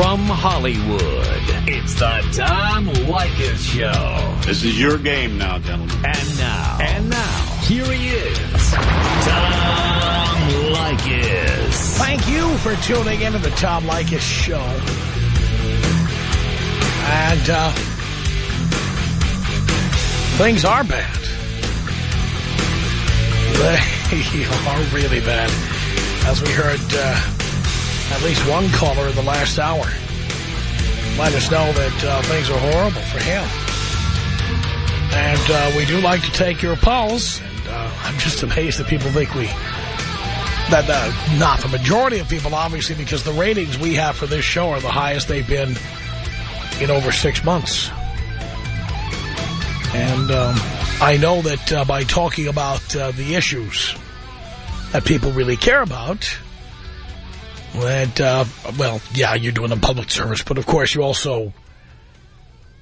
From Hollywood, it's the Tom Leykis Show. This is your game now, gentlemen. And now. And now. Here he is. Tom Leykis. Thank you for tuning into the Tom Leykis Show. And, uh, things are bad. They are really bad. As we heard, uh, at least one caller in the last hour let us know that uh, things are horrible for him. And uh, we do like to take your pulse. And uh, I'm just amazed that people think we... That uh, not the majority of people, obviously, because the ratings we have for this show are the highest they've been in over six months. And um, I know that uh, by talking about uh, the issues that people really care about that, uh, well, yeah, you're doing a public service, but of course you also,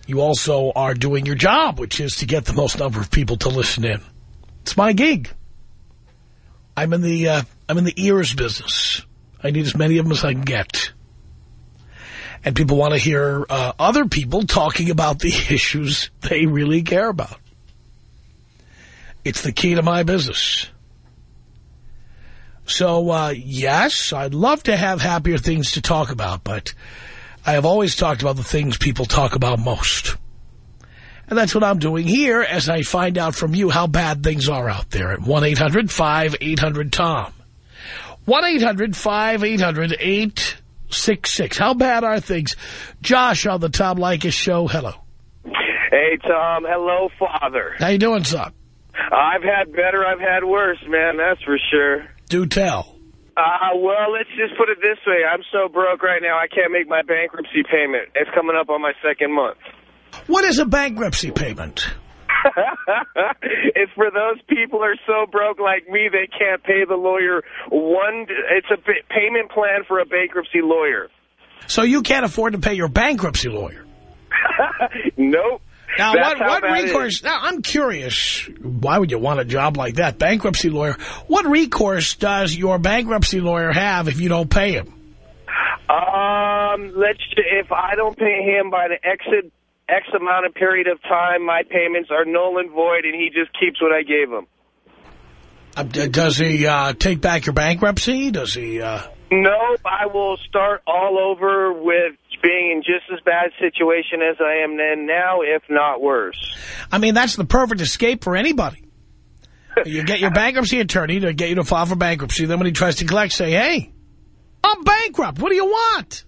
you also are doing your job, which is to get the most number of people to listen in. It's my gig. I'm in the, uh, I'm in the ears business. I need as many of them as I can get. And people want to hear uh, other people talking about the issues they really care about. It's the key to my business. So, uh, yes, I'd love to have happier things to talk about, but I have always talked about the things people talk about most. And that's what I'm doing here as I find out from you how bad things are out there at 1-800-5800-TOM. 1-800-5800-866. How bad are things? Josh on the Tom Leykis show. Hello. Hey, Tom. Hello, Father. How you doing, son? I've had better. I've had worse, man. That's for sure. Do tell. Uh, well, let's just put it this way. I'm so broke right now, I can't make my bankruptcy payment. It's coming up on my second month. What is a bankruptcy payment? it's for those people who are so broke like me, they can't pay the lawyer one. It's a payment plan for a bankruptcy lawyer. So you can't afford to pay your bankruptcy lawyer? nope. Now, what, what recourse, now I'm curious, why would you want a job like that? Bankruptcy lawyer. What recourse does your bankruptcy lawyer have if you don't pay him? Um, let's, if I don't pay him by the exit, X amount of period of time, my payments are null and void, and he just keeps what I gave him. Uh, does he uh, take back your bankruptcy? Does he... Uh... Nope, I will start all over with being in just as bad situation as I am then now, if not worse. I mean, that's the perfect escape for anybody. you get your bankruptcy attorney to get you to file for bankruptcy. Then when he tries to collect, say, hey, I'm bankrupt. What do you want?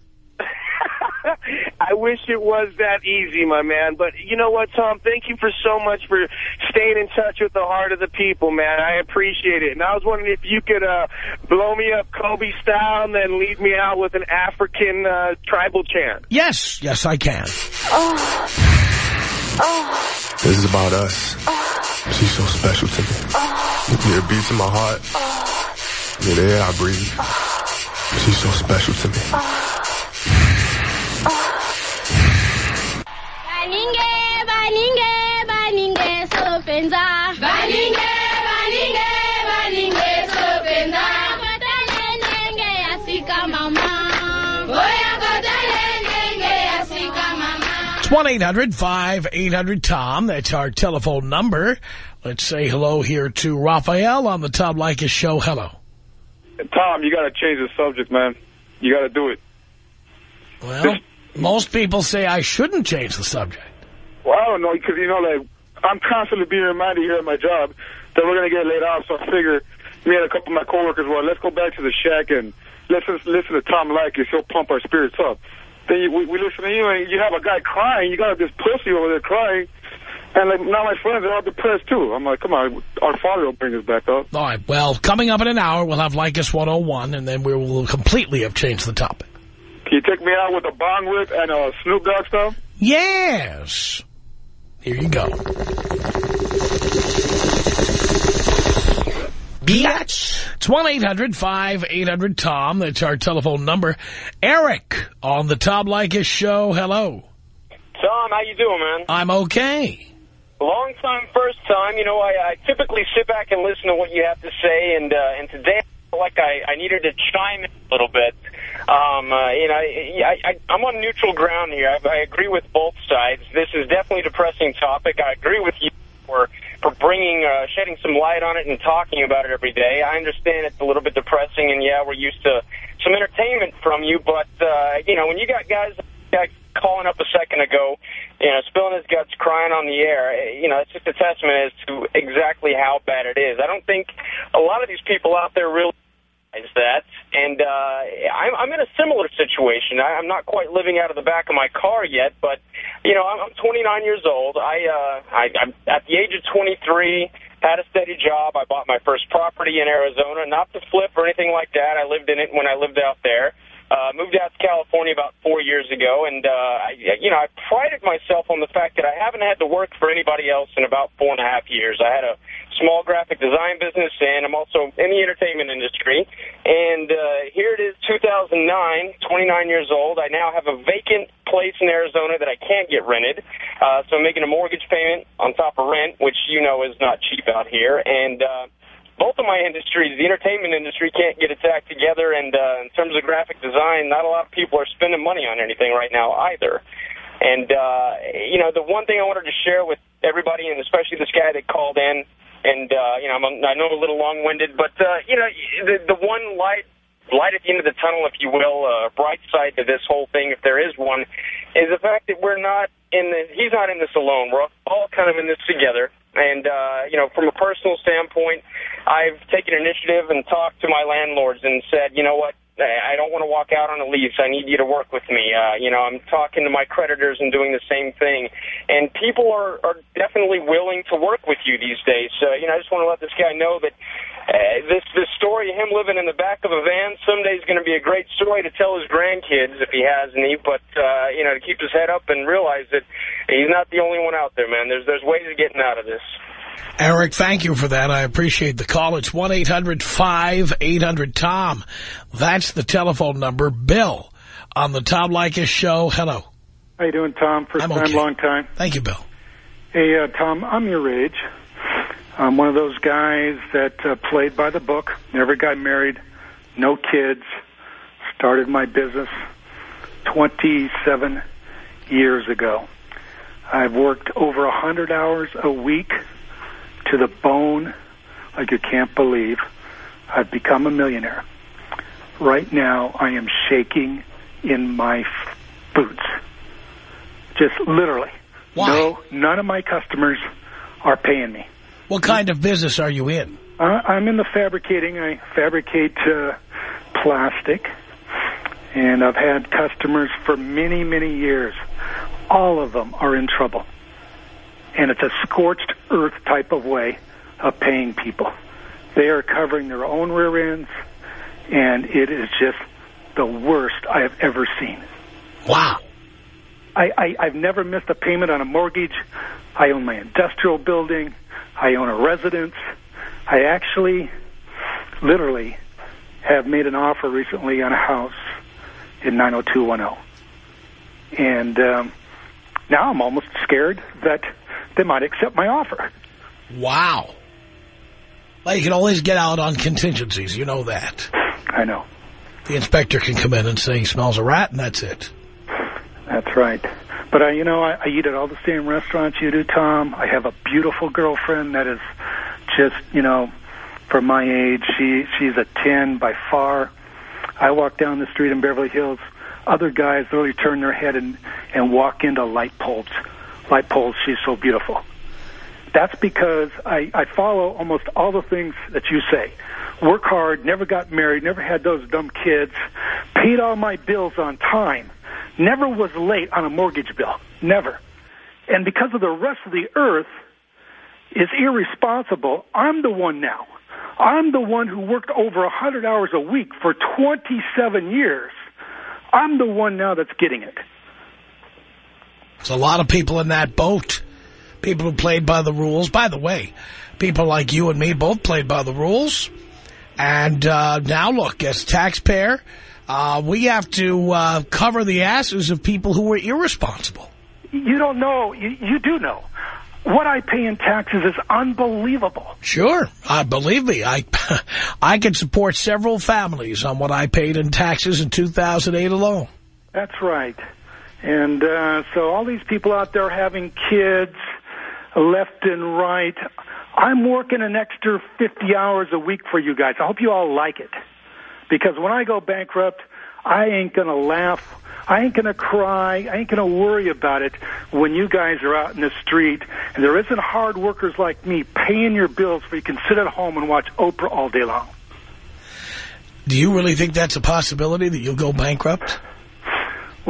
I wish it was that easy, my man. But you know what, Tom? Thank you for so much for staying in touch with the heart of the people, man. I appreciate it. And I was wondering if you could uh, blow me up Kobe style and then lead me out with an African uh, tribal chant. Yes, yes, I can. Oh. Oh. This is about us. Oh. She's so special to me. Oh. You're beats in my heart. Oh. You're the air I breathe. Oh. She's so special to me. Oh. It's 1-800-5800-TOM. That's our telephone number. Let's say hello here to Raphael on the Tom Leykis show. Hello. Tom, you got to change the subject, man. You got to do it. Well, this most people say I shouldn't change the subject. Well, I don't know, because, you know, like, I'm constantly being reminded here at my job that we're going to get laid off, so I figure me and a couple of my coworkers, well, let's go back to the shack and let's listen, listen to Tom Leykis. He'll pump our spirits up. Then you, we, we listen to you, and you have a guy crying. You got this pussy over there crying. And like now my friends are all depressed, too. I'm like, come on, our father will bring us back up. All right, well, coming up in an hour, we'll have Leykis 101, and then we will completely have changed the topic. Can you take me out with a bong whip and a Snoop Dogg stuff? Yes. Here you go. Biatch. It's 1-800-5800-TOM. That's our telephone number. Eric on the Tom Leykis show. Hello. Tom, how you doing, man? I'm okay. Long time, first time. You know, I, I typically sit back and listen to what you have to say, and uh, and today I felt like I, I needed to chime in a little bit. Um, uh, you know, I, I, I'm on neutral ground here. I, I agree with both sides. This is definitely a depressing topic. I agree with you for for bringing, uh, shedding some light on it and talking about it every day. I understand it's a little bit depressing, and yeah, we're used to some entertainment from you, but, uh, you know, when you got guys guy calling up a second ago, you know, spilling his guts, crying on the air, you know, it's just a testament as to exactly how bad it is. I don't think a lot of these people out there really that. And uh, I'm, I'm in a similar situation. I, I'm not quite living out of the back of my car yet, but, you know, I'm, I'm 29 years old. I, uh, I, I'm at the age of 23, had a steady job. I bought my first property in Arizona, not to flip or anything like that. I lived in it when I lived out there. Uh, moved out to California about four years ago, and, uh, I, you know, I prided myself on the fact that I haven't had to work for anybody else in about four and a half years. I had a small graphic design business, and I'm also in the entertainment industry. And uh, here it is, 2009, 29 years old. I now have a vacant place in Arizona that I can't get rented, uh, so I'm making a mortgage payment on top of rent, which you know is not cheap out here. And... Uh, both of my industries, the entertainment industry can't get its act together, and uh, in terms of graphic design, not a lot of people are spending money on anything right now either. And, uh, you know, the one thing I wanted to share with everybody, and especially this guy that called in, and, uh, you know, I'm, I know I'm a little long-winded, but, uh, you know, the, the one light light at the end of the tunnel, if you will, uh, bright side to this whole thing, if there is one, is the fact that we're not in the, he's not in this alone. We're all kind of in this together. And, uh, you know, from a personal standpoint, I've taken initiative and talked to my landlords and said, you know what, I don't want to walk out on a lease. I need you to work with me. Uh, you know, I'm talking to my creditors and doing the same thing. And people are, are definitely willing to work with you these days. So, you know, I just want to let this guy know that uh, this this story of him living in the back of a van someday is going to be a great story to tell his grandkids if he has any. But uh, you know, to keep his head up and realize that he's not the only one out there, man. There's there's ways of getting out of this. Eric, thank you for that. I appreciate the call. It's 1-800-5800-TOM. That's the telephone number. Bill on the Tom Leykis show. Hello. How you doing, Tom? 1st I'm time, okay. long time. Thank you, Bill. Hey, uh, Tom, I'm your age. I'm one of those guys that uh, played by the book, never got married, no kids, started my business 27 years ago. I've worked over 100 hours a week to the bone like you can't believe. I've become a millionaire. Right now, I am shaking in my f- boots. Just literally. Why? No, none of my customers are paying me. What kind of business are you in? Uh, I'm in the fabricating. I fabricate uh, plastic, and I've had customers for many, many years. All of them are in trouble, and it's a scorched earth type of way of paying people. They are covering their own rear ends, and it is just the worst I have ever seen. Wow. I, I, I've never missed a payment on a mortgage. I own my industrial building. I own a residence. I actually, literally, have made an offer recently on a house in 90210. And um, now I'm almost scared that they might accept my offer. Wow. Well, you can always get out on contingencies. You know that. I know. The inspector can come in and say he smells a rat, and that's it. That's right. But, I, you know, I, I eat at all the same restaurants you do, Tom. I have a beautiful girlfriend that is just, you know, for my age, she she's a 10 by far. I walk down the street in Beverly Hills. Other guys literally turn their head and, and walk into light poles. Light poles, she's so beautiful. That's because I, I follow almost all the things that you say. Work hard, never got married, never had those dumb kids, paid all my bills on time, never was late on a mortgage bill. Never. And because of the rest of the earth is irresponsible, I'm the one now. I'm the one who worked over 100 hours a week for 27 years. I'm the one now that's getting it. There's a lot of people in that boat. People who played by the rules. By the way, people like you and me both played by the rules. And uh, now, look, as a taxpayer, uh, we have to uh, cover the asses of people who were irresponsible. You don't know. You, you do know. What I pay in taxes is unbelievable. Sure. Uh, believe me, I I can support several families on what I paid in taxes in 2008 alone. That's right. And uh, so all these people out there having kids left and right. I'm working an extra 50 hours a week for you guys. I hope you all like it. Because when I go bankrupt, I ain't going to laugh. I ain't going to cry. I ain't going to worry about it when you guys are out in the street and there isn't hard workers like me paying your bills so you can sit at home and watch Oprah all day long. Do you really think that's a possibility that you'll go bankrupt?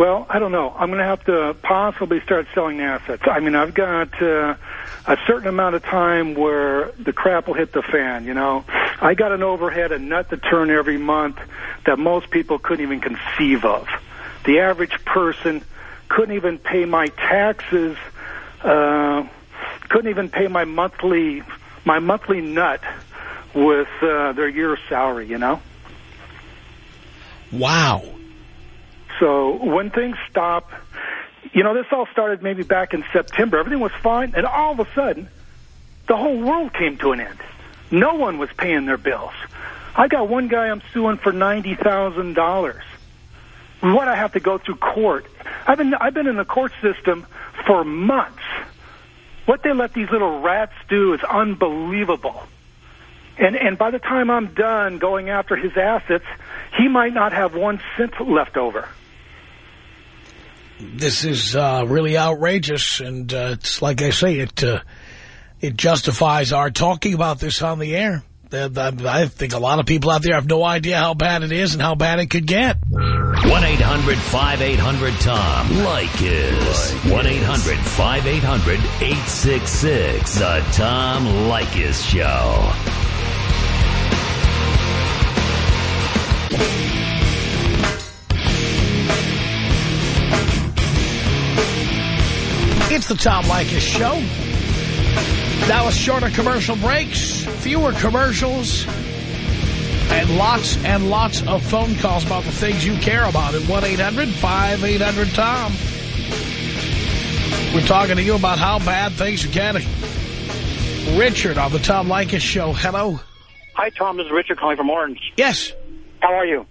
Well, I don't know. I'm going to have to possibly start selling assets. I mean, I've got uh, a certain amount of time where the crap will hit the fan, you know. I got an overhead, a nut to turn every month that most people couldn't even conceive of. The average person couldn't even pay my taxes, uh, couldn't even pay my monthly my monthly nut with uh, their year's salary, you know. Wow. So when things stop, you know, this all started maybe back in September. Everything was fine, and all of a sudden, the whole world came to an end. No one was paying their bills. I got one guy I'm suing for ninety thousand dollars. What I have to go through court. I've been I've been in the court system for months. What they let these little rats do is unbelievable. And and by the time I'm done going after his assets, he might not have one cent left over. This is uh, really outrageous, and uh, it's like I say, it uh, it justifies our talking about this on the air. I think a lot of people out there have no idea how bad it is and how bad it could get. 1-800-5800-TOM. Leykis. 1-800-5800-866. The Tom Leykis Show. It's the Tom Leykis Show. Now with shorter commercial breaks, fewer commercials, and lots and lots of phone calls about the things you care about at 1-800-5800-TOM. We're talking to you about how bad things are getting. Richard on the Tom Leykis Show. Hello. Hi, Tom. This is Richard calling from Orange. Yes. How are you?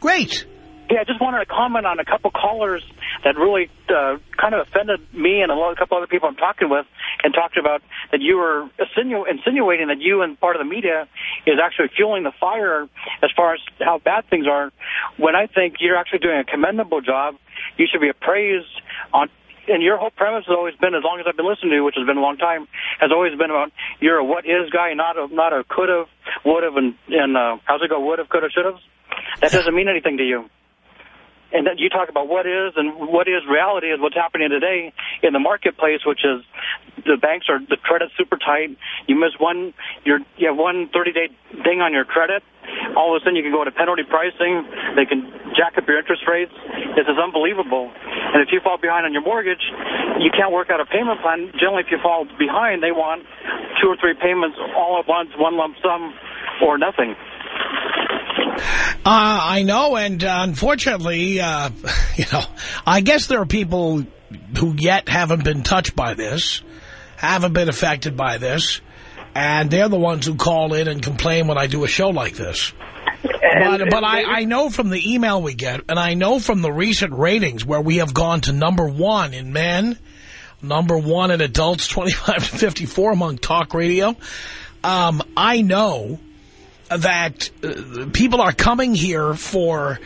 Great. Yeah, I just wanted to comment on a couple callers that really uh, kind of offended me and a, lot, a couple other people I'm talking with and talked about that you were insinu insinuating that you and part of the media is actually fueling the fire as far as how bad things are, when I think you're actually doing a commendable job. You should be appraised on and your whole premise has always been, as long as I've been listening to you, which has been a long time, has always been about you're a what is guy, not a not a could have, would have, and, and uh, how's it go, would have, could have, should have. That doesn't mean anything to you and then you talk about what is and what is reality is what's happening today in the marketplace, which is the banks are the credit's super tight. You miss one, you're, you have one 30-day ding on your credit. All of a sudden, you can go to penalty pricing. They can jack up your interest rates. This is unbelievable. And if you fall behind on your mortgage, you can't work out a payment plan. Generally, if you fall behind, they want two or three payments all at once, one lump sum, or nothing. Uh, I know, and uh, unfortunately, uh, you know, I guess there are people who yet haven't been touched by this, haven't been affected by this, and they're the ones who call in and complain when I do a show like this. But but I, I know from the email we get, and I know from the recent ratings where we have gone to number one in men, number one in adults 25 to 54 among talk radio, um, I know that uh, people are coming here for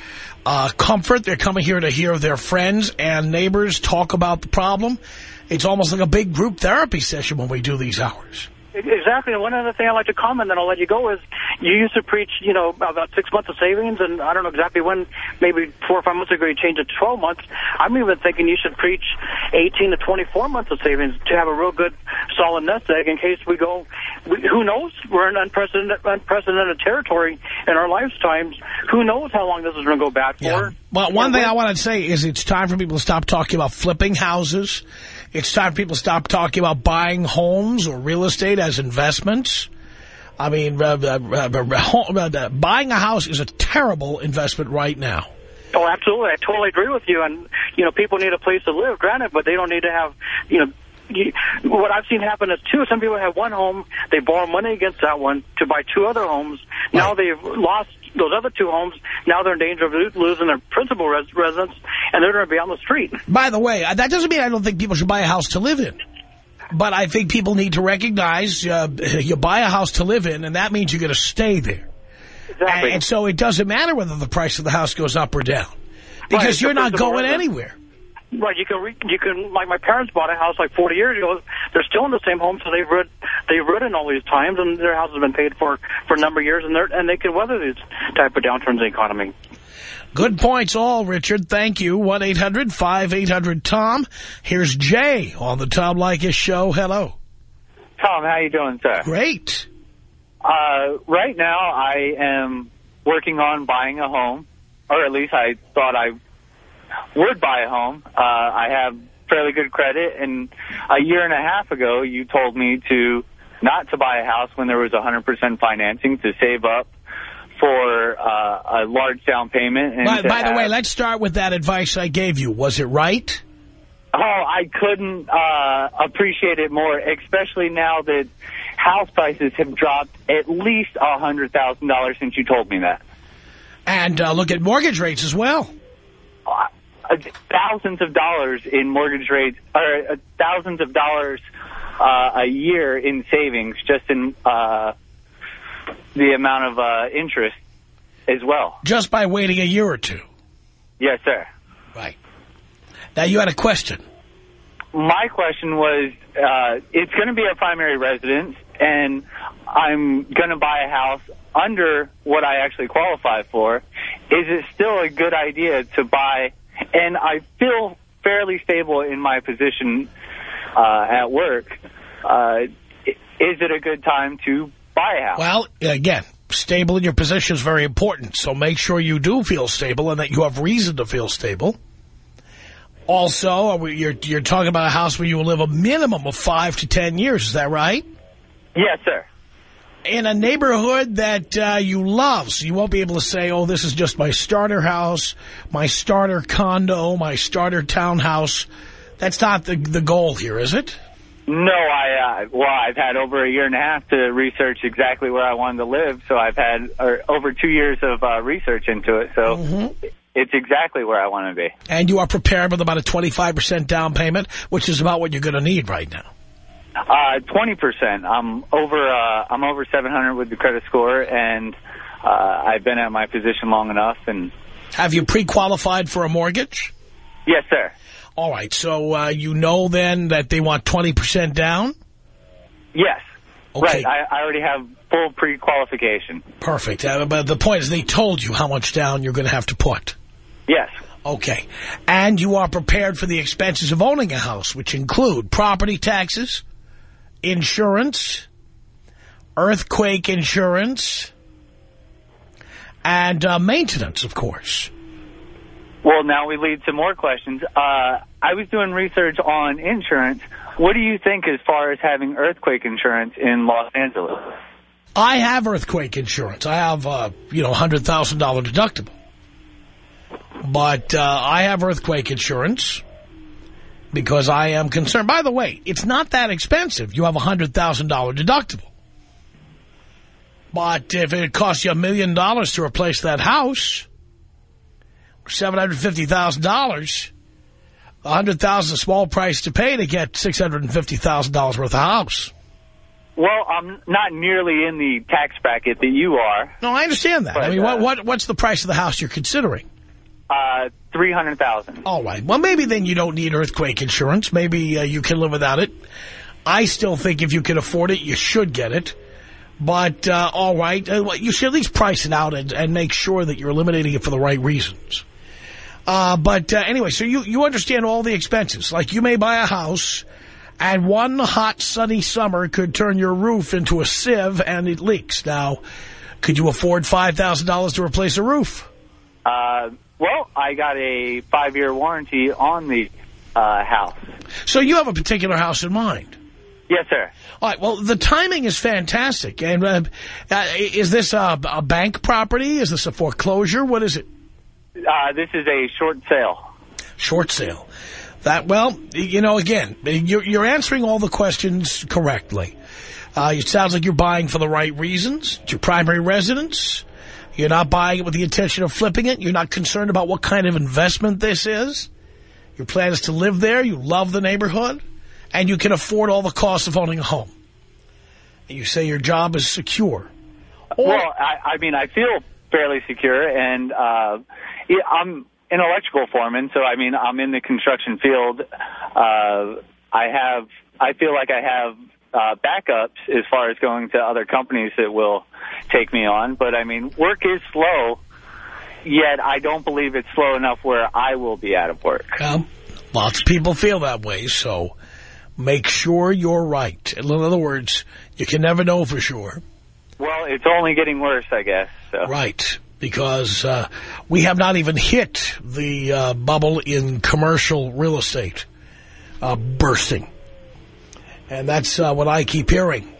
uh, comfort. They're coming here to hear their friends and neighbors talk about the problem. It's almost like a big group therapy session when we do these hours. Exactly. And one other thing I'd like to comment, then I'll let you go, is you used to preach, you know, about six months of savings, and I don't know exactly when, maybe four or five months ago you changed it to 12 months. I'm even thinking you should preach 18 to 24 months of savings to have a real good, solid nest egg in case we go, we, who knows, we're in unprecedented, unprecedented territory in our lifetimes. Who knows how long this is going to go bad for? Well, one thing I want to say is it's time for people to stop talking about flipping houses. It's time for people to stop talking about buying homes or real estate as investments. I mean, uh, uh, uh, buying a house is a terrible investment right now. Oh, absolutely. I totally agree with you. And, you know, people need a place to live, granted, but they don't need to have, you know, you, what I've seen happen is too. Some people have one home, they borrow money against that one to buy two other homes. Now they've lost those other two homes. Now they're in danger of losing their principal res residence, and they're going to be on the street. By the way, uh, that doesn't mean I don't think people should buy a house to live in. But I think people need to recognize uh, you buy a house to live in, and that means you're going to stay there. Exactly. And, and so it doesn't matter whether the price of the house goes up or down. Because Right, you're not going anywhere. Right, you can re you can like my parents bought a house like 40 years ago. They're still in the same home, so they've rid they've ridden all these times, and their house has been paid for for a number of years, and they and they can weather these type of downturns in the economy. Good points all, Richard. Thank you. 1-800-5800-TOM. Here's Jay on the Tom Leykis Show. Hello. Tom, how you doing, sir? Great. Uh, right now, I am working on buying a home, or at least I thought I would buy a home. Uh, I have fairly good credit, and a year and a half ago, you told me to not to buy a house when there was 100% financing, to save up for uh, a large down payment. And By, by the way, let's start with that advice I gave you. Was it right? Oh, I couldn't uh, appreciate it more, especially now that house prices have dropped at least a hundred thousand dollars since you told me that. And uh, look at mortgage rates as well. Uh, thousands of dollars in mortgage rates, or uh, thousands of dollars uh, a year in savings, just in uh, the amount of uh, interest as well. Just by waiting a year or two. Yes, sir. Right. Now, you had a question. My question was, uh, it's going to be a primary residence, and I'm going to buy a house under what I actually qualify for. Is it still a good idea to buy? And I feel fairly stable in my position uh, at work. Uh, is it a good time to buy a house? Well, again, stable in your position is very important. So make sure you do feel stable and that you have reason to feel stable. Also, are we- you're, you're talking about a house where you will live a minimum of five to ten years. Is that right? Yes, sir. In a neighborhood that uh, you love, so you won't be able to say, oh, this is just my starter house, my starter condo, my starter townhouse. That's not the, the goal here, is it? No, I uh, well, I've had over a year and a half to research exactly where I wanted to live. So I've had or, over two years of uh, research into it. So it's exactly where I want to be. And you are prepared with about a 25% down payment, which is about what you're going to need right now. Uh, Twenty percent. I'm over. Uh, I'm over seven hundred with the credit score, and uh, I've been at my position long enough. And Have you pre-qualified for a mortgage? yes, sir. All right, so uh, you know then that they want 20% down? Yes. Okay. Right. I, I already have full pre-qualification. Perfect. Uh, but the point is they told you how much down you're going to have to put. Yes. Okay. And you are prepared for the expenses of owning a house, which include property taxes, insurance, earthquake insurance, and uh, maintenance, of course. Well, now we lead to more questions. Uh, I was doing research on insurance. What do you think as far as having earthquake insurance in Los Angeles? I have earthquake insurance. I have, uh, you know, $100,000 deductible. But uh, I have earthquake insurance because I am concerned. By the way, it's not that expensive. You have a $100,000 deductible. But if it costs you a million dollars to replace that house, $750,000, 100,000 is a small price to pay to get $650,000 worth of house. Well, I'm not nearly in the tax bracket that you are. No, I understand that. I mean, what, uh, what what's the price of the house you're considering? Uh, three hundred thousand. All right. Well, maybe then you don't need earthquake insurance. Maybe uh, you can live without it. I still think if you can afford it, you should get it. But, uh, all right, uh, you should at least price it out and, and make sure that you're eliminating it for the right reasons. Uh, but uh, anyway, so you, you understand all the expenses. Like you may buy a house and one hot sunny summer could turn your roof into a sieve and it leaks. Now, could you afford $5,000 to replace a roof? Uh, well, I got a five-year warranty on the uh, house. So you have a particular house in mind? Yes, sir. All right, well, the timing is fantastic. And uh, uh, is this a, a bank property? Is this a foreclosure? What is it? Uh, this is a short sale. Short sale. That, well, you know, again, you're, you're answering all the questions correctly. Uh, it sounds like you're buying for the right reasons. It's your primary residence. You're not buying it with the intention of flipping it. You're not concerned about what kind of investment this is. Your plan is to live there. You love the neighborhood. And you can afford all the costs of owning a home. And You say your job is secure. Or, well, I, I mean, I feel fairly secure, and uh, I'm an electrical foreman, so I mean, I'm in the construction field. Uh, I have, I feel like I have uh, backups as far as going to other companies that will take me on. But I mean, work is slow, yet I don't believe it's slow enough where I will be out of work. Um, lots of people feel that way, so make sure you're right. In other words, you can never know for sure. Well, it's only getting worse, I guess. So. Right, because uh, we have not even hit the uh, bubble in commercial real estate uh, bursting. And that's uh, what I keep hearing.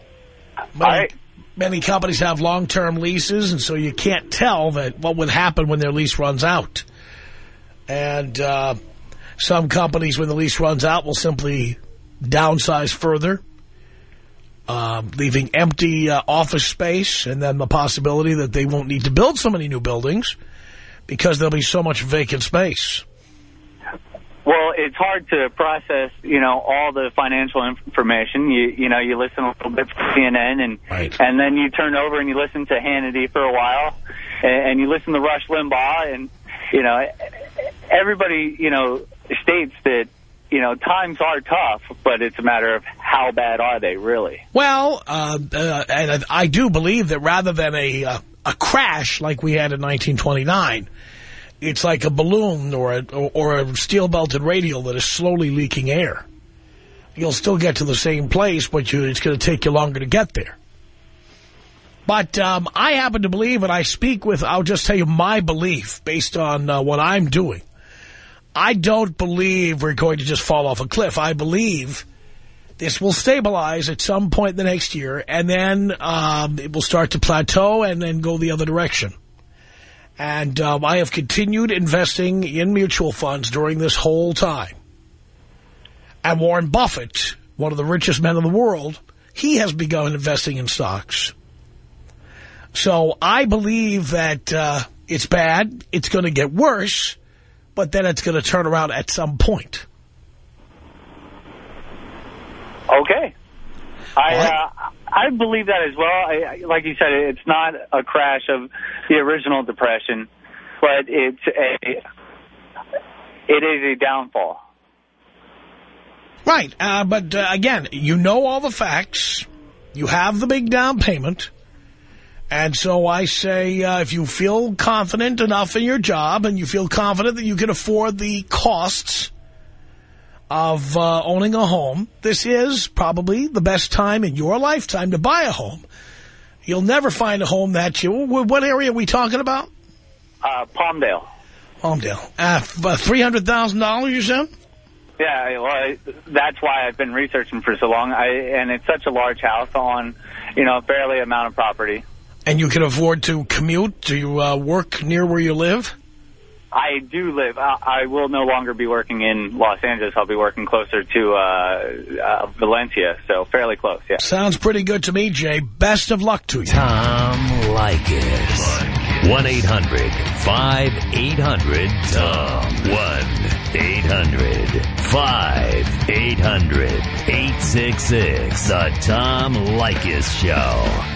Many, many companies have long-term leases, and so you can't tell that what would happen when their lease runs out. And uh, some companies, when the lease runs out, will simply downsize further, uh, leaving empty uh, office space, and then the possibility that they won't need to build so many new buildings because there'll be so much vacant space. Well, it's hard to process, you know, all the financial information. You, you know, you listen a little bit to CNN, and right. and then you turn over and you listen to Hannity for a while, and, and you listen to Rush Limbaugh, and you know, everybody, you know, states that you know, times are tough, but it's a matter of how bad are they really. Well, uh, uh, and I do believe that rather than a uh, a crash like we had in 1929 it's like a balloon or a, or a steel-belted radial that is slowly leaking air. You'll still get to the same place, but you, it's going to take you longer to get there. But um, I happen to believe, and I speak with, I'll just tell you my belief based on uh, what I'm doing. I don't believe we're going to just fall off a cliff. I believe this will stabilize at some point in the next year, and then um, it will start to plateau and then go the other direction. And um, I have continued investing in mutual funds during this whole time. And Warren Buffett, one of the richest men in the world, he has begun investing in stocks. So I believe that uh, it's bad, it's going to get worse, but then it's going to turn around at some point. Okay. I uh, I believe that as well. I, like you said, it's not a crash of the original depression, but it's a it is a downfall. Right, uh, but uh, again, you know all the facts. You have the big down payment. And so I say, uh, if you feel confident enough in your job and you feel confident that you can afford the costs of uh, owning a home, this is probably the best time in your lifetime to buy a home. You'll never find a home that you... What area are we talking about? Uh, Palmdale. Palmdale. Uh, $300,000, you said? Yeah, well, that's why I've been researching for so long. I And it's such a large house on, you know, a fairly amount of property. And you can afford to commute? to uh, work near where you live? I do live. I, I will no longer be working in Los Angeles. I'll be working closer to uh, uh, Valencia, so fairly close, yeah. Sounds pretty good to me, Jay. Best of luck to you. Tom Leykis. 1-800-5800-TOM. 1-800-5800-866. The Tom Leykis Show.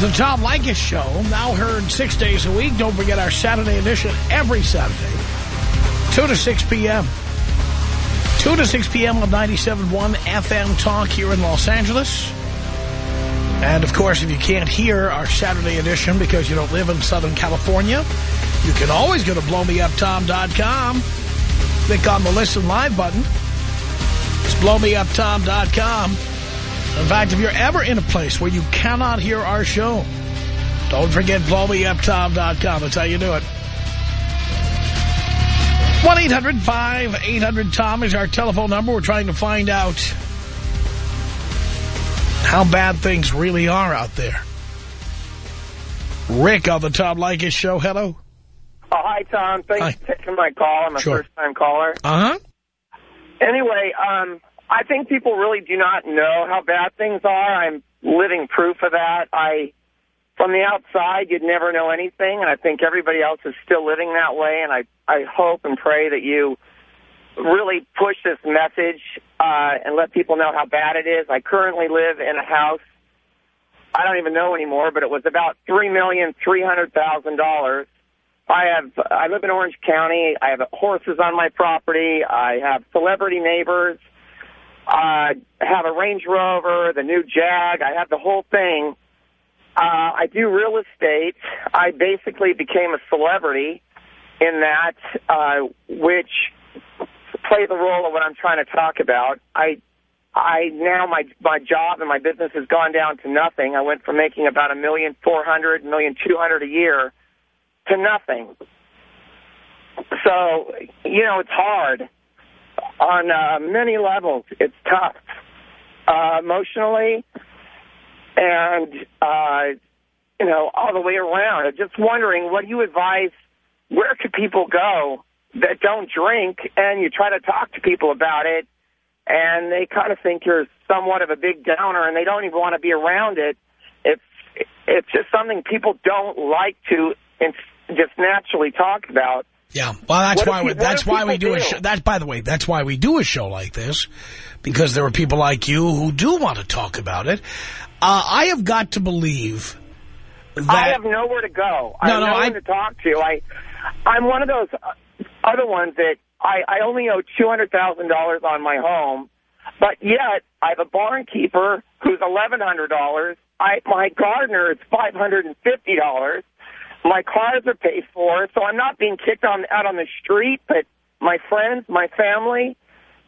The Tom Leykis Show, now heard six days a week. Don't forget our Saturday edition every Saturday, 2 to 6 p.m. 2 to 6 p.m. on 97.1 FM Talk here in Los Angeles. And, of course, if you can't hear our Saturday edition because you don't live in Southern California, you can always go to blowmeuptom.com. Click on the Listen Live button. It's blowmeuptom.com. In fact, if you're ever in a place where you cannot hear our show, don't forget blowmeuptom.com. That's how you do it. 1-800-5800-TOM is our telephone number. We're trying to find out how bad things really are out there. Rick on the Tom Leykis show. Hello. Oh, hi, Tom. Thanks Hi. for taking my call. I'm a Sure. first-time caller. Uh-huh. Anyway, um, I think people really do not know how bad things are. I'm living proof of that. I, from the outside, you'd never know anything, and I think everybody else is still living that way. And I, I hope and pray that you really push this message uh, and let people know how bad it is. I currently live in a house. I don't even know anymore, but it was about three million three hundred thousand dollars. I have I live in Orange County. I have horses on my property. I have celebrity neighbors. I have a Range Rover, the new Jag. I have the whole thing. Uh, I do real estate. I basically became a celebrity in that, uh, which play the role of what I'm trying to talk about. I I now my my job and my business has gone down to nothing. I went from making about a million four hundred, million two hundred a year to nothing. So you know it's hard on uh, many levels. It's tough uh, emotionally and uh, you know all the way around. I'm just wondering, what do you advise? Where could people go that don't drink, and you try to talk to people about it, and they kind of think you're somewhat of a big downer, and they don't even want to be around it. It's it's just something people don't like to just naturally talk about. Yeah, well, that's What why we, that's why we people do a do? show. That, by the way, that's why we do a show like this, because there are people like you who do want to talk about it. Uh, I have got to believe that I have nowhere to go. I No, have no, no I- one to talk to. I, I'm one of those uh, other ones that I, I only owe two hundred thousand dollars on my home, but yet I have a barn keeper who's eleven hundred dollars. I my gardener is five hundred and fifty dollars. My cars are paid for, so I'm not being kicked on out on the street. But my friends, my family,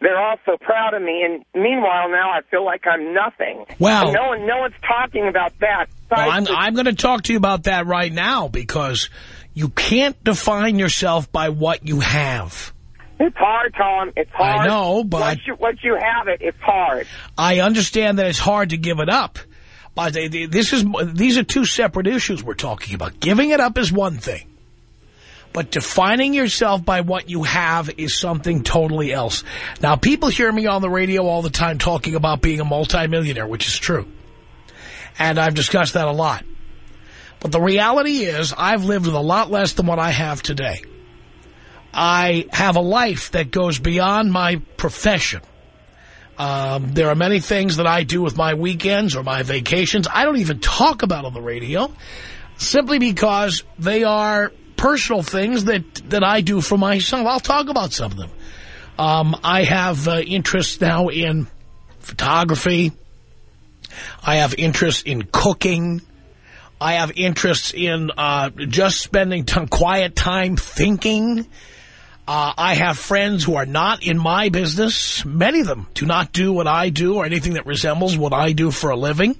they're all so proud of me. And meanwhile, now I feel like I'm nothing. Well- And no one, no one's talking about that. Well, I'm, I'm going to talk to you about that right now because you can't define yourself by what you have. It's hard, Tom. It's hard. I know, but- once you, once you have it, it's hard. I understand that it's hard to give it up, but this is these are two separate issues we're talking about. Giving it up is one thing, but defining yourself by what you have is something totally else. Now, people hear me on the radio all the time talking about being a multimillionaire, which is true, and I've discussed that a lot. But the reality is, I've lived with a lot less than what I have today. I have a life that goes beyond my profession. Um, there are many things that I do with my weekends or my vacations I don't even talk about on the radio simply because they are personal things that, that I do for myself. I'll talk about some of them. Um, I have uh, interests now in photography. I have interests in cooking. I have interests in uh, just spending quiet time thinking. Uh, I have friends who are not in my business. Many of them do not do what I do or anything that resembles what I do for a living.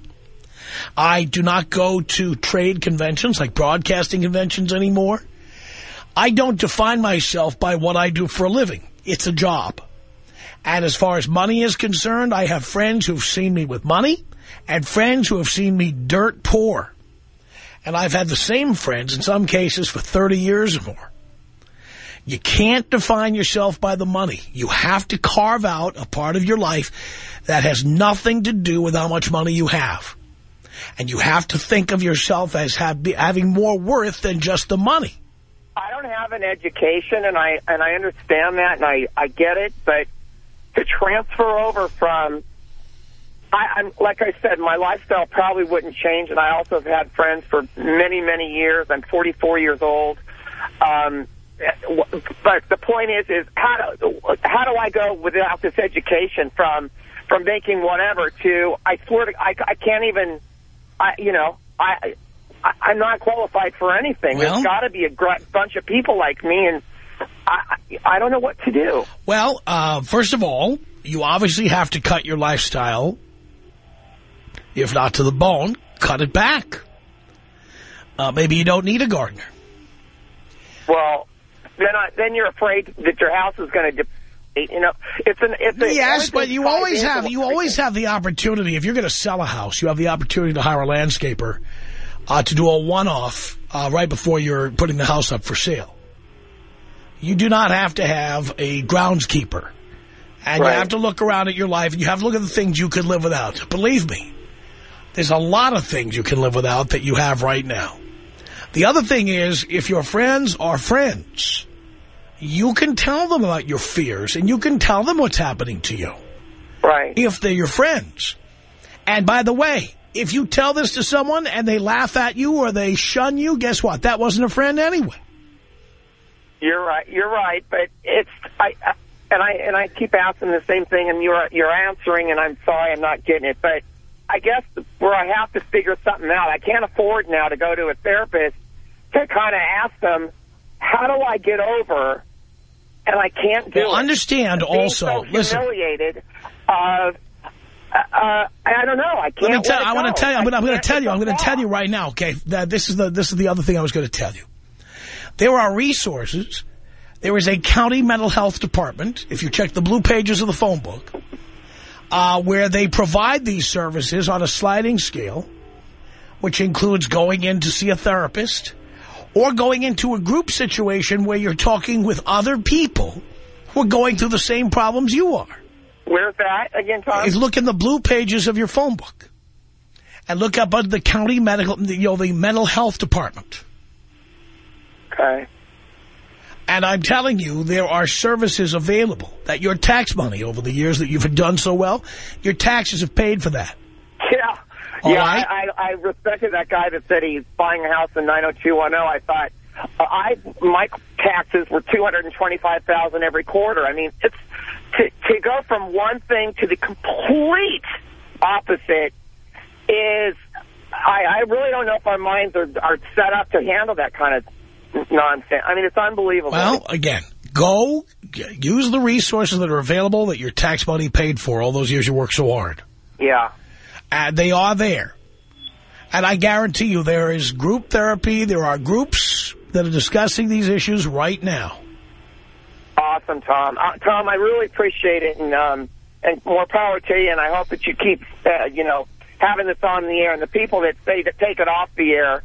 I do not go to trade conventions like broadcasting conventions anymore. I don't define myself by what I do for a living. It's a job. And as far as money is concerned, I have friends who've seen me with money and friends who have seen me dirt poor. And I've had the same friends in some cases for 30 years or more. You can't define yourself by the money. You have to carve out a part of your life that has nothing to do with how much money you have. And you have to think of yourself as have, having more worth than just the money. I don't have an education, and I and I understand that, and I I get it. But to transfer over from, I, I'm like I said, my lifestyle probably wouldn't change, and I also have had friends for many many years. I'm 44 years old. Um, but the point is, is how do how do I go without this education from from making whatever to I swear to I, I can't even I you know I. I I'm not qualified for anything. Well- There's got to be a gr- bunch of people like me, and I, I I don't know what to do. Well, uh, first of all, you obviously have to cut your lifestyle, if not to the bone, cut it back. Uh, maybe you don't need a gardener. Well, then I, then you're afraid that your house is going to. You know, it's an it's a, Yes, but you always have you always have the opportunity. If you're going to sell a house, you have the opportunity to hire a landscaper uh, to do a one-off uh, right before you're putting the house up for sale. You do not have to have a groundskeeper. And Right. you have to look around at your life, and you have to look at the things you could live without. Believe me, there's a lot of things you can live without that you have right now. The other thing is, if your friends are friends, you can tell them about your fears, and you can tell them what's happening to you. Right. If they're your friends. And by the way, if you tell this to someone and they laugh at you or they shun you, guess what? That wasn't a friend anyway. You're right. You're right, but it's I, I and I and I keep asking the same thing, and you're you're answering, and I'm sorry I'm not getting it, but I guess where I have to figure something out. I can't afford now to go to a therapist to kind of ask them, how do I get over? And I can't do Well, it. understand Being also, so listen. humiliated. Uh, uh, I don't know. I can't. Let me tell. let I want to tell you. I'm going. I'm going to tell you. I'm going to tell you right now. Okay. That this is the this is the other thing I was going to tell you. There are resources. There is a county mental health department. If you check the blue pages of the phone book, uh, where they provide these services on a sliding scale, which includes going in to see a therapist or going into a group situation where you're talking with other people who are going through the same problems you are. Where's that again, Tom? is look in the blue pages of your phone book and look up under the county medical, you know, the mental health department. Okay. And I'm telling you, there are services available that your tax money over the years that you've done so well, your taxes have paid for that. Yeah. All yeah, right. I, I, I respected that guy that said he's buying a house in 90210. I thought, uh, I my taxes were 225000 every quarter. I mean, it's to, to go from one thing to the complete opposite is, I, I really don't know if our minds are, are set up to handle that kind of nonsense. I mean, it's unbelievable. Well, again, go use the resources that are available that your tax money paid for all those years you worked so hard. yeah. And they are there. And I guarantee you there is group therapy. There are groups that are discussing these issues right now. Awesome, Tom. Uh, Tom, I really appreciate it, and um, and more power to you. And I hope that you keep, uh, you know, having this on the air. And the people that say to take it off the air,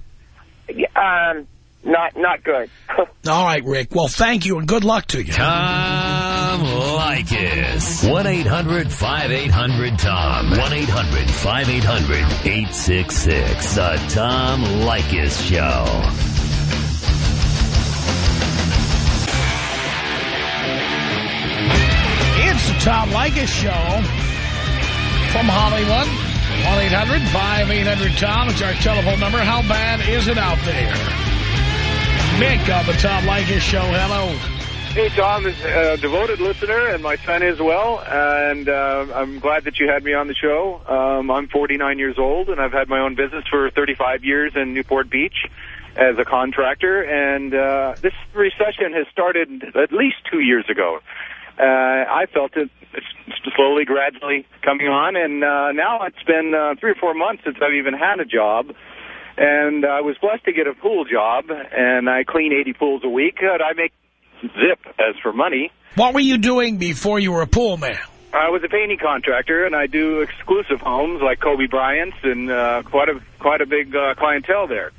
um, not not good. All right, Rick. Well, thank you and good luck to you. Tom Leykis. 1-800-5800-TOM. 1-800-5800-866. The Tom Leykis Show. It's the Tom Leykis Show from Hollywood. 1-800-5800-TOM. It's our telephone number. How bad is it out there? Nick on the Tom Leykis Show. Hello. Hey, Tom is a devoted listener, and my son is well, and uh, I'm glad that you had me on the show. Um, I'm 49 years old, and I've had my own business for 35 years in Newport Beach as a contractor, and uh, this recession has started at least two years ago. Uh, I felt it it's slowly, gradually coming on, and uh, now it's been uh, three or four months since I've even had a job. And I was blessed to get a pool job, and I clean 80 pools a week. And I make zip as for money. What were you doing before you were a pool man? I was a painting contractor, and I do exclusive homes like Kobe Bryant's, and uh, quite a quite a big uh, clientele there.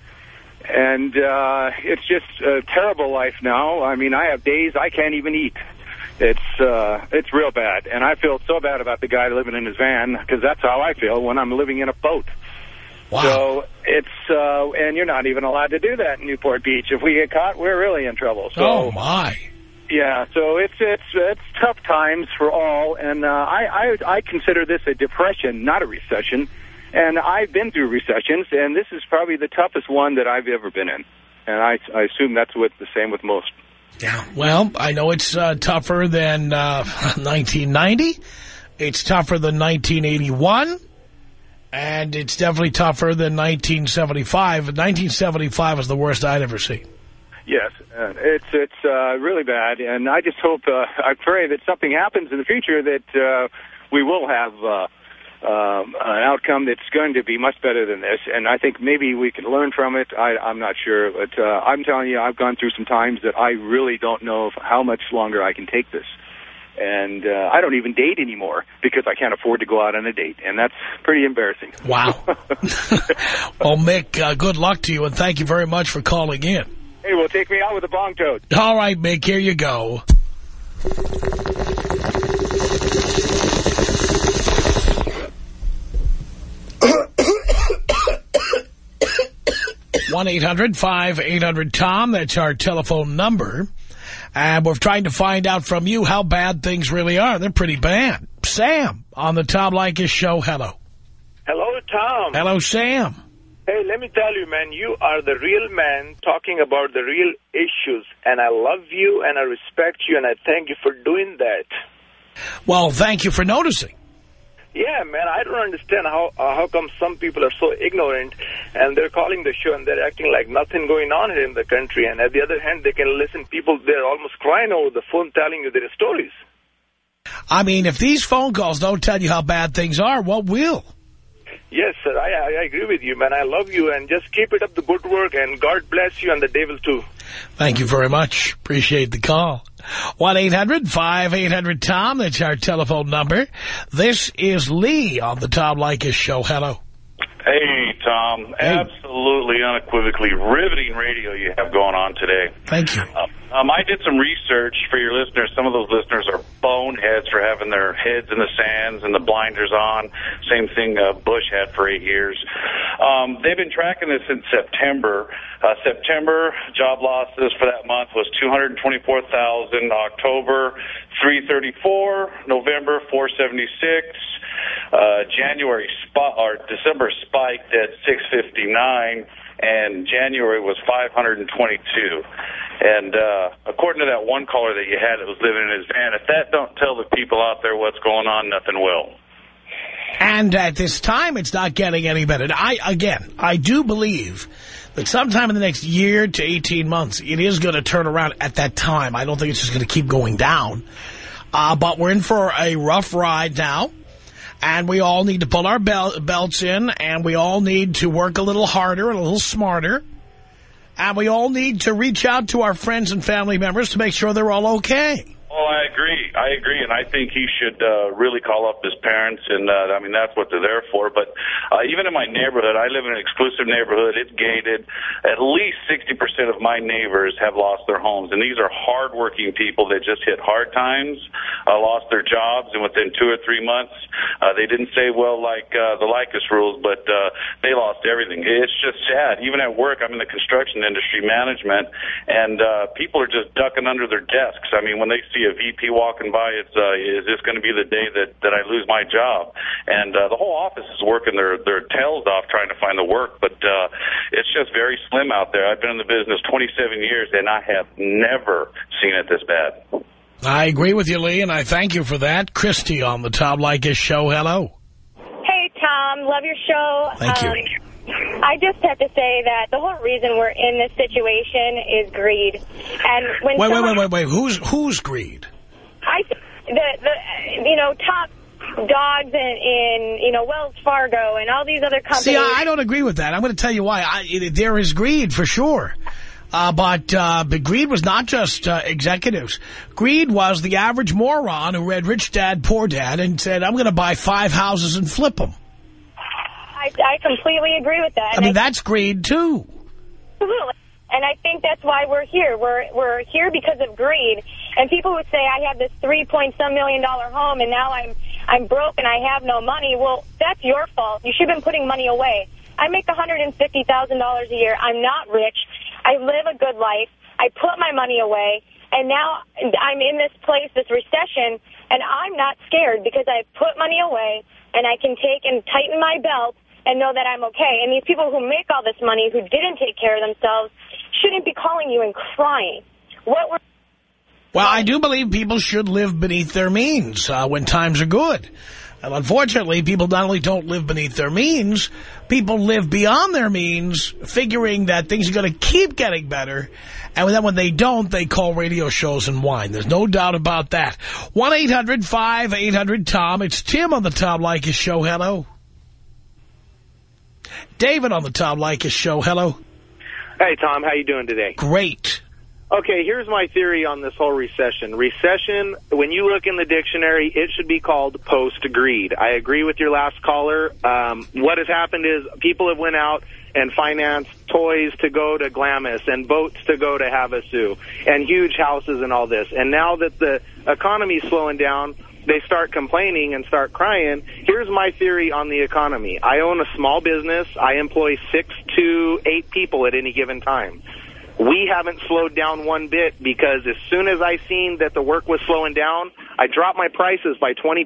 And uh, it's just a terrible life now. I mean, I have days I can't even eat. It's uh, it's real bad, and I feel so bad about the guy living in his van because that's how I feel when I'm living in a boat. Wow. So it's uh, and you're not even allowed to do that in Newport Beach. If we get caught, we're really in trouble. So oh, my. yeah, so it's it's it's tough times for all, and uh, I, I I consider this a depression, not a recession. And I've been through recessions, and this is probably the toughest one that I've ever been in. And I, I assume that's what the same with most. Yeah. Well, I know it's uh, tougher than uh, 1990. It's tougher than 1981. And it's definitely tougher than 1975. 1975 is the worst I'd ever seen. Yes, it's it's uh, really bad, and I just hope uh, I pray that something happens in the future that uh, we will have uh, um, an outcome that's going to be much better than this. And I think maybe we can learn from it. I, I'm not sure, but uh, I'm telling you, I've gone through some times that I really don't know how much longer I can take this. And uh, I don't even date anymore because I can't afford to go out on a date, and that's pretty embarrassing. Wow. well, Mick, uh, good luck to you, and thank you very much for calling in. Hey, well, take me out with a bong toad. All right, Mick, here you go. one eight hundred five eight hundred tom That's our telephone number. And we're trying to find out from you how bad things really are. They're pretty bad. Sam on the Tom Leykis show. Hello. Hello, Tom. Hello, Sam. Hey, let me tell you, man, you are the real man talking about the real issues. And I love you and I respect you and I thank you for doing that. Well, thank you for noticing. Yeah, man, I don't understand how uh, how come some people are so ignorant and they're calling the show and they're acting like nothing going on here in the country. And at the other hand, they can listen people, they're almost crying over the phone telling you their stories. I mean, if these phone calls don't tell you how bad things are, what will? Yes, sir, I, I agree with you, man. I love you, and just keep it up the good work, and God bless you and the devil, too. Thank you very much. Appreciate the call. 1-800-5800-TOM. That's our telephone number. This is Lee on the Tom Leykis Show. Hello. Hey, Tom. Hey. Absolutely, unequivocally riveting radio you have going on today. Thank you. Um, um, I did some research for your listeners. Some of those listeners are boneheads for having their heads in the sands and the blinders on. Same thing uh, Bush had for eight years. Um, they've been tracking this since September. Uh, September job losses for that month was 224,000. October 334. November 476. Uh, January spot or December spiked at 659, and January was 522. And uh, according to that one caller that you had that was living in his van, if that don't tell the people out there what's going on, nothing will. And at this time, it's not getting any better. I Again, I do believe that sometime in the next year to 18 months, it is going to turn around at that time. I don't think it's just going to keep going down. Uh, but we're in for a rough ride now. And we all need to pull our bel belts in, and we all need to work a little harder and a little smarter. And we all need to reach out to our friends and family members to make sure they're all okay. Oh, I agree. I agree, and I think he should uh, really call up his parents, and uh, I mean that's what they're there for. But uh, even in my neighborhood, I live in an exclusive neighborhood. It's gated. At least 60% of my neighbors have lost their homes, and these are hardworking people that just hit hard times, uh, lost their jobs, and within two or three months, uh, they didn't say well like uh, the Leykis rules, but uh, they lost everything. It's just sad. Even at work, I'm in the construction industry, management, and uh, people are just ducking under their desks. I mean, when they see a VP walking by, it's uh, is this going to be the day that that I lose my job? And uh, the whole office is working their their tails off trying to find the work, but uh, it's just very slim out there. I've been in the business 27 years, and I have never seen it this bad. I agree with you, Lee, and I thank you for that. Christy on the Tom Leykis show. Hello. Hey, Tom. Love your show. Thank you. I just have to say that the whole reason we're in this situation is greed. And when wait, wait, wait, wait, wait. Who's who's greed? I the the you know top dogs in, in you know Wells Fargo and all these other companies. See, I, I don't agree with that. I'm going to tell you why. I, there is greed for sure. Uh, but, uh, but greed was not just uh, executives. Greed was the average moron who read Rich Dad, Poor Dad and said, I'm going to buy five houses and flip them. I, I completely agree with that. I mean, that's greed, too. Absolutely. And I think that's why we're here. We're we're here because of greed. And people would say, I have this three point some million dollar home, and now I'm I'm broke and I have no money. Well, that's your fault. You should have been putting money away. I make $150,000 a year. I'm not rich. I live a good life. I put my money away. And now I'm in this place, this recession, and I'm not scared because I put money away and I can take and tighten my belt and know that I'm okay. And these people who make all this money who didn't take care of themselves shouldn't be calling you and crying. What were well, I do believe people should live beneath their means uh, when times are good. And unfortunately, people not only don't live beneath their means, people live beyond their means, figuring that things are going to keep getting better. And then when they don't, they call radio shows and whine. There's no doubt about that. 1-800-5800-TOM. It's Tim on the Tom Leykis Show. Hello. David on the Tom Leykis Show. Hello. Hey, Tom. How you doing today? Great. Okay, here's my theory on this whole recession. Recession, when you look in the dictionary, it should be called post-greed. I agree with your last caller. Um, what has happened is people have went out and financed toys to go to Glamis and boats to go to Havasu and huge houses and all this. And now that the economy's slowing down, they start complaining and start crying. Here's my theory on the economy. I own a small business. I employ six to eight people at any given time. We haven't slowed down one bit because as soon as I seen that the work was slowing down, I dropped my prices by 20%.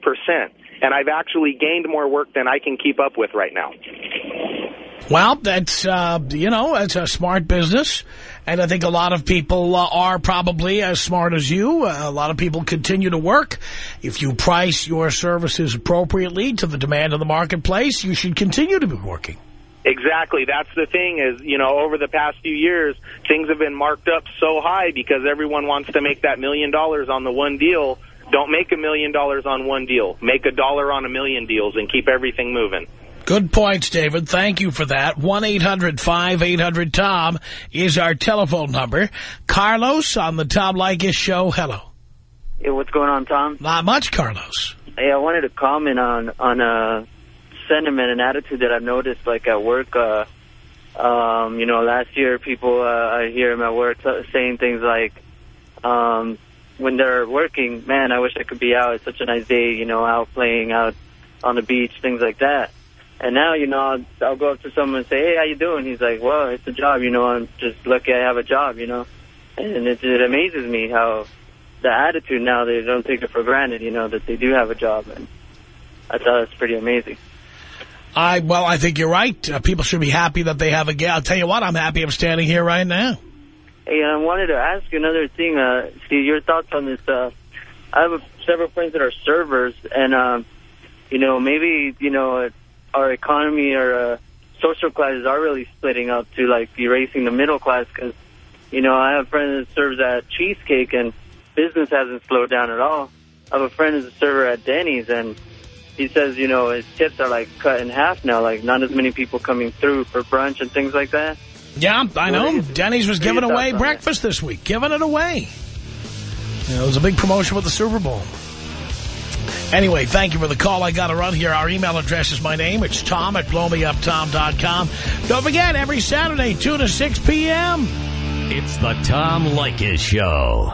And I've actually gained more work than I can keep up with right now. Well, that's, uh, you know, it's a smart business. And I think a lot of people uh, are probably as smart as you. Uh, a lot of people continue to work. If you price your services appropriately to the demand of the marketplace, you should continue to be working. Exactly. That's the thing is, you know, over the past few years, things have been marked up so high because everyone wants to make that million dollars on the one deal. Don't make a million dollars on one deal. Make a dollar on a million deals and keep everything moving. Good points, David. Thank you for that. 1-800-5800-TOM is our telephone number. Carlos on the Tom Leykis show. Hello. Hey, what's going on, Tom? Not much, Carlos. Hey, I wanted to comment on on a sentiment and attitude that I've noticed, like at work. Uh, um, you know, last year people, uh, I hear them at work saying things like, um, when they're working, man, I wish I could be out. It's such a nice day, you know, out playing out on the beach, things like that. And now, you know, I'll, I'll go up to someone and say, hey, how you doing? He's like, well, it's a job, you know, I'm just lucky I have a job, you know. And it, it amazes me how the attitude now, they don't take it for granted, you know, that they do have a job. And I thought it's pretty amazing. I Well, I think you're right. Uh, people should be happy that they have a gig. I'll tell you what, I'm happy I'm standing here right now. Hey, I wanted to ask you another thing. Uh, see, your thoughts on this. Uh, I have a, several friends that are servers, and, um, you know, maybe, you know, our economy or uh, social classes are really splitting up to, like, erasing the middle class because, you know, I have a friend that serves at Cheesecake, and business hasn't slowed down at all. I have a friend who's a server at Denny's, and he says, you know, his tips are, like, cut in half now, like, not as many people coming through for brunch and things like that. Yeah, I know. Denny's was giving away breakfast this week. Giving it away. You know, it was a big promotion with the Super Bowl. Anyway, thank you for the call. I got to run here. Our email address is my name. It's tom at blowmeuptom.com. Don't forget, every Saturday, 2 to 6 p.m. It's the Tom Leykis Show.